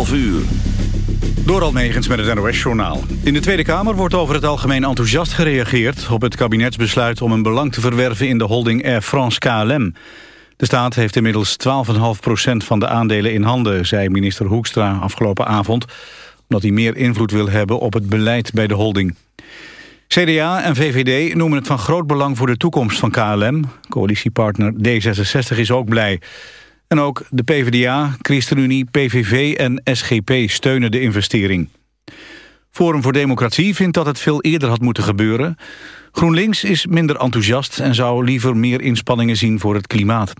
11 uur. Door Almegens met het NOS-journaal. In de Tweede Kamer wordt over het algemeen enthousiast gereageerd... op het kabinetsbesluit om een belang te verwerven in de holding Air France KLM. De staat heeft inmiddels 12,5% van de aandelen in handen... zei minister Hoekstra afgelopen avond... omdat hij meer invloed wil hebben op het beleid bij de holding. CDA en VVD noemen het van groot belang voor de toekomst van KLM. Coalitiepartner D66 is ook blij... En ook de PvdA, ChristenUnie, PVV en SGP steunen de investering. Forum voor Democratie vindt dat het veel eerder had moeten gebeuren. GroenLinks is minder enthousiast en zou liever meer inspanningen zien voor het klimaat.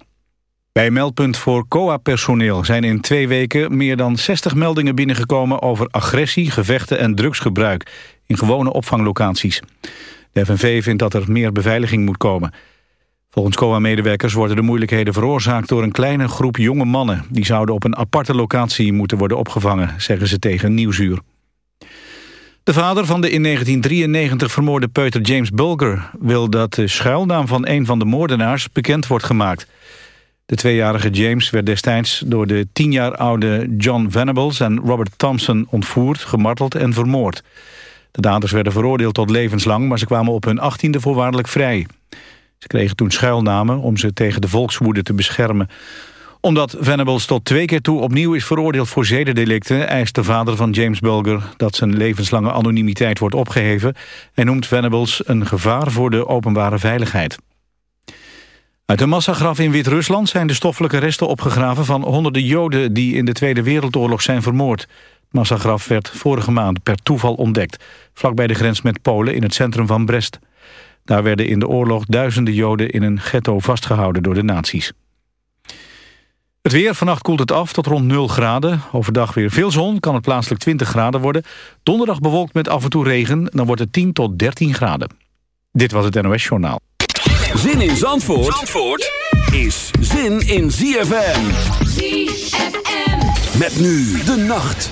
Bij meldpunt voor COA-personeel zijn in twee weken meer dan 60 meldingen binnengekomen over agressie, gevechten en drugsgebruik in gewone opvanglocaties. De FNV vindt dat er meer beveiliging moet komen. Volgens COA-medewerkers worden de moeilijkheden veroorzaakt door een kleine groep jonge mannen. Die zouden op een aparte locatie moeten worden opgevangen, zeggen ze tegen Nieuwsuur. De vader van de in 1993 vermoorde peuter James Bulger... wil dat de schuilnaam van een van de moordenaars bekend wordt gemaakt. De tweejarige James werd destijds door de tien jaar oude John Venables... en Robert Thompson ontvoerd, gemarteld en vermoord. De daders werden veroordeeld tot levenslang... maar ze kwamen op hun achttiende voorwaardelijk vrij. Ze kregen toen schuilnamen om ze tegen de volkswoede te beschermen. Omdat Venables tot twee keer toe opnieuw is veroordeeld voor zedendelicten... eist de vader van James Bulger dat zijn levenslange anonimiteit wordt opgeheven... en noemt Venables een gevaar voor de openbare veiligheid. Uit een massagraf in Wit-Rusland zijn de stoffelijke resten opgegraven... van honderden Joden die in de Tweede Wereldoorlog zijn vermoord. Het massagraf werd vorige maand per toeval ontdekt... vlakbij de grens met Polen in het centrum van Brest. Daar werden in de oorlog duizenden Joden in een ghetto vastgehouden door de nazi's. Het weer, vannacht koelt het af tot rond 0 graden. Overdag weer veel zon, kan het plaatselijk 20 graden worden. Donderdag bewolkt met af en toe regen, dan wordt het 10 tot 13 graden. Dit was het NOS Journaal. Zin in Zandvoort, Zandvoort is zin in ZFM. ZFM. Met nu de nacht.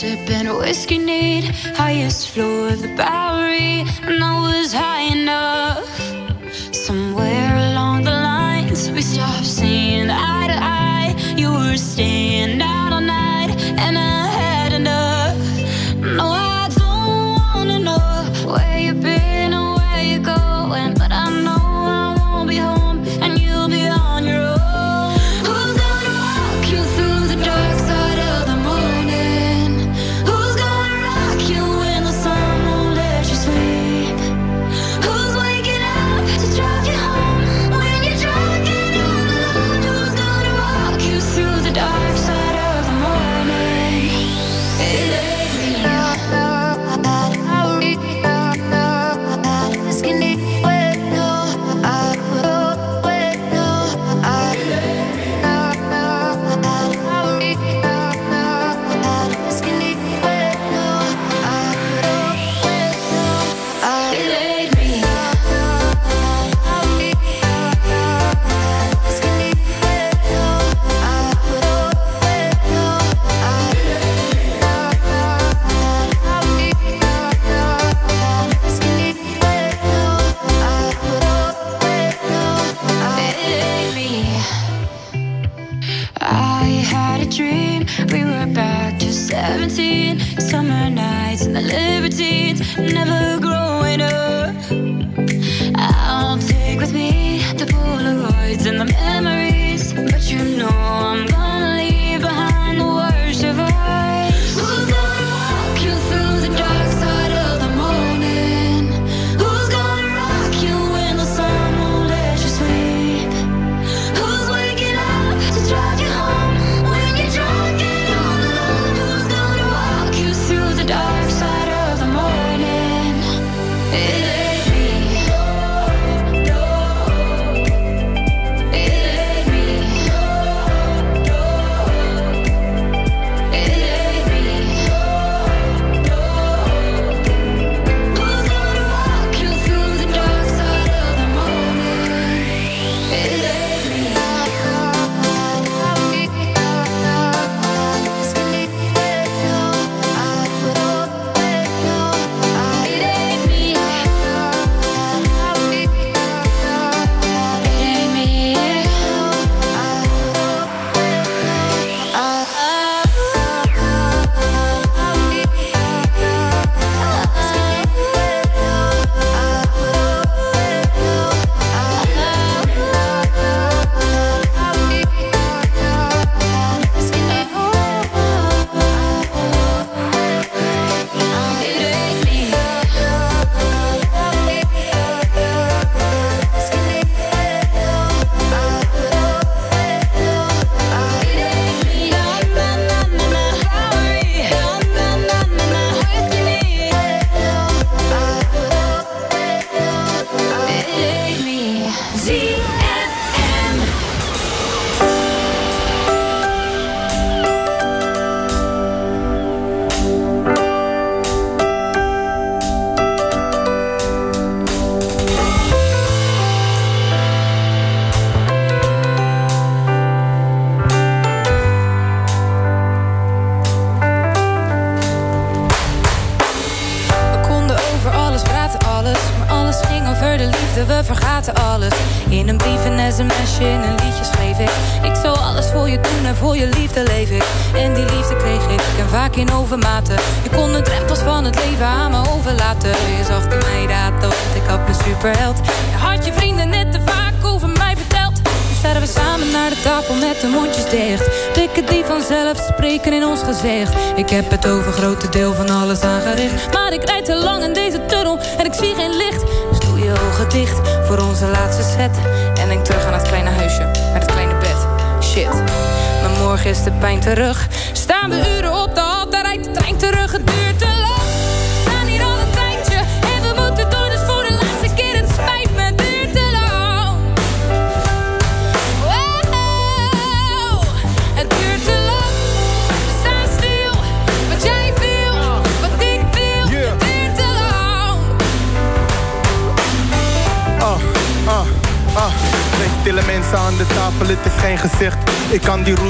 sipping a whiskey need highest floor of the Bowery, and I was high enough. never terug. Staan we uren op de hal, daar rijdt de trein terug. Het duurt te lang. We staan hier al een tijdje en we moeten door, dus voor de laatste keer het spijt me. Het duurt te lang. Wow, het duurt te lang. We staan stil. Wat jij wil, wat ik wil, het duurt te lang. oh ah, ah. ah. Stille mensen aan de tafel, het is geen gezicht. Ik kan die route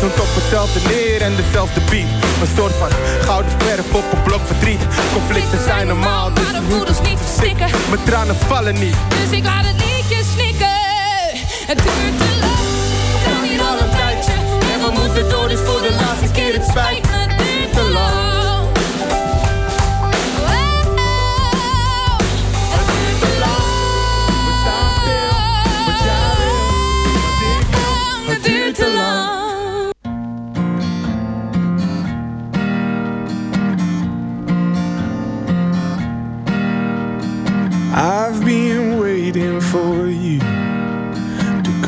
komt op hetzelfde neer en dezelfde beat. Een soort van gouden verf op een blok verdriet. Conflicten zijn normaal, dus maar de moeders niet verstikken. Mijn tranen vallen niet. Dus ik laat het liedje snikken. Het duurt te lang. We gaan hier al een tijdje. En we moeten door, dus voor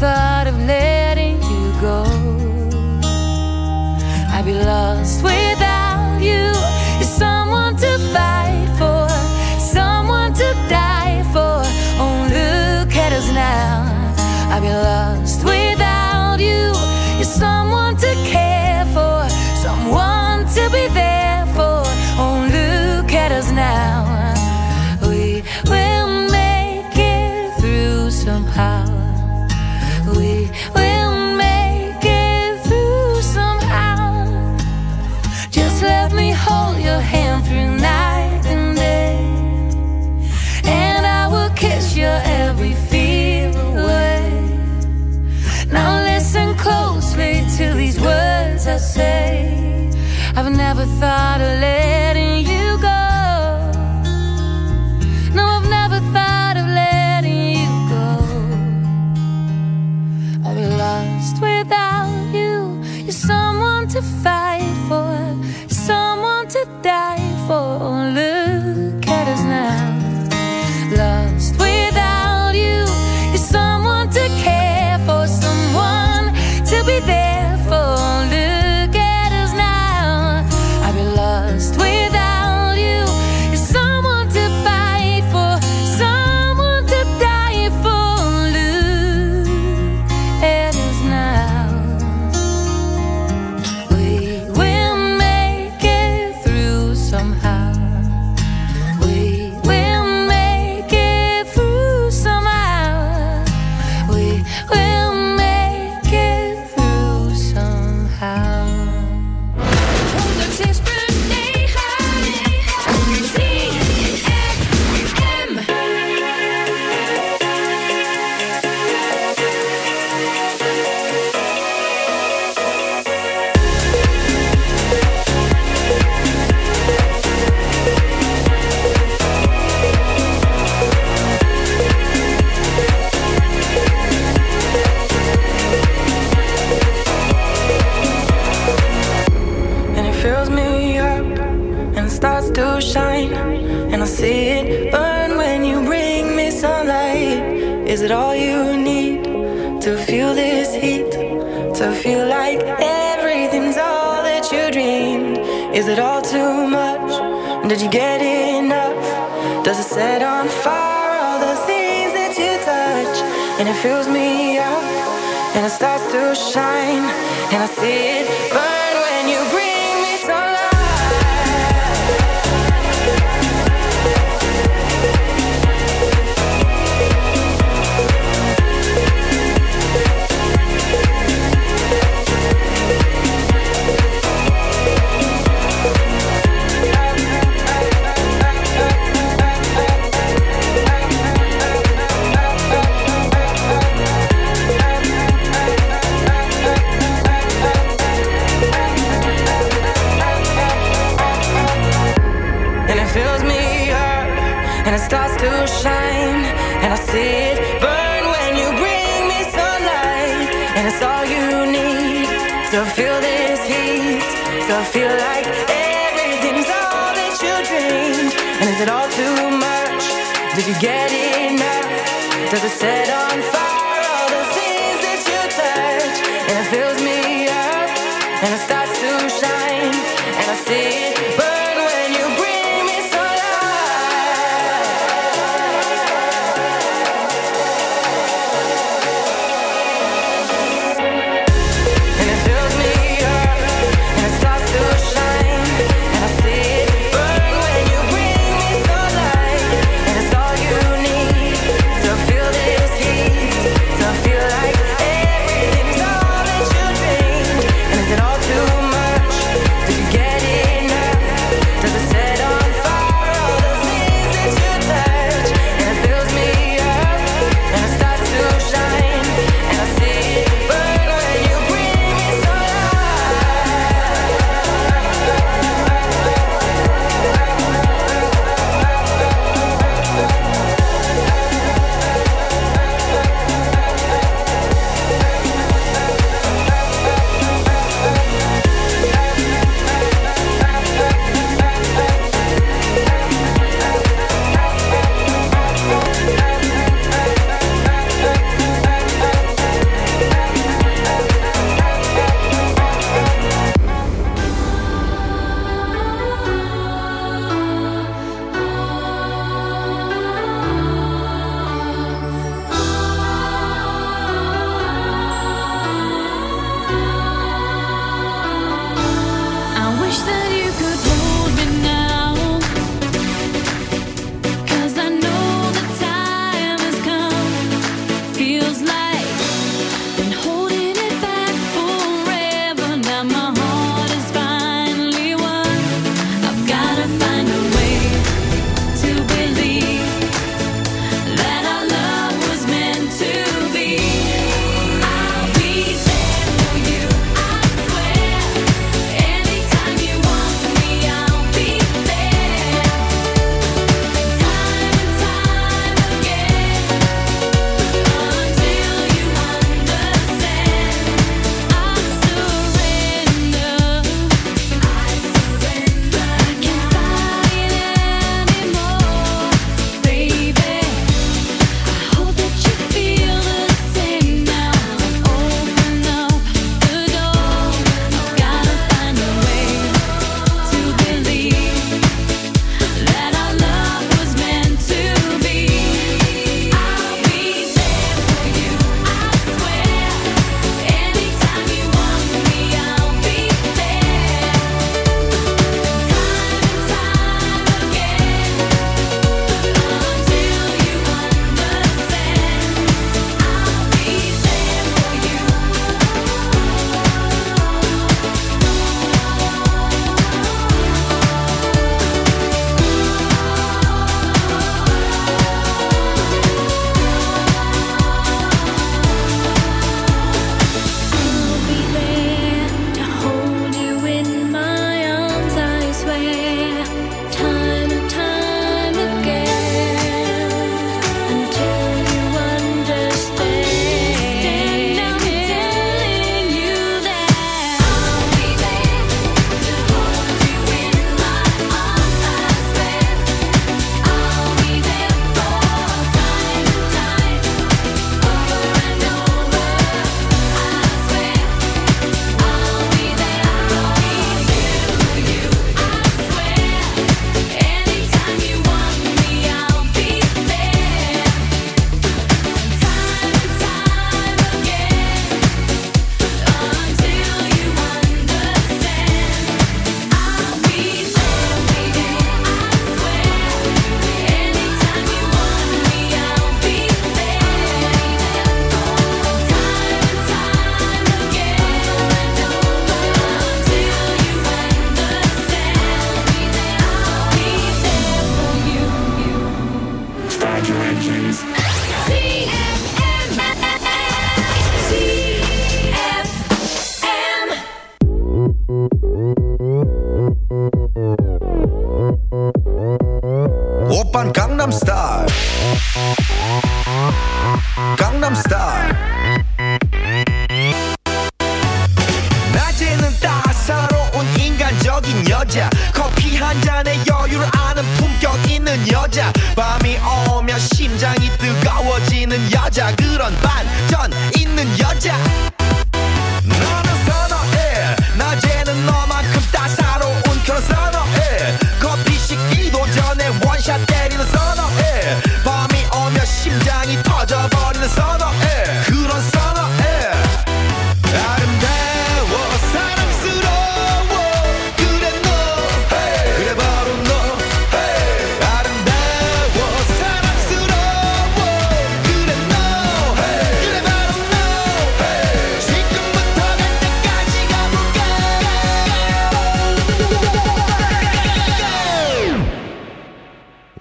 thought thought get enough does it set on fire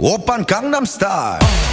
Oppa Gangnam Style.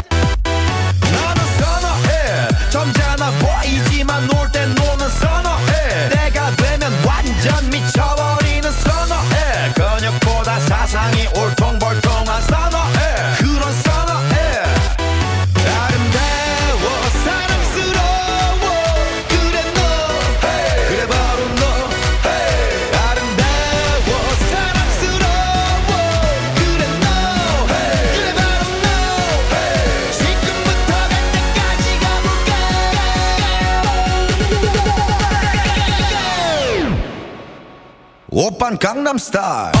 star.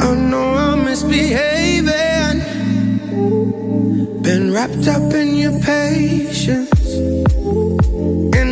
I know I'm misbehaving. Been wrapped up in your patience. And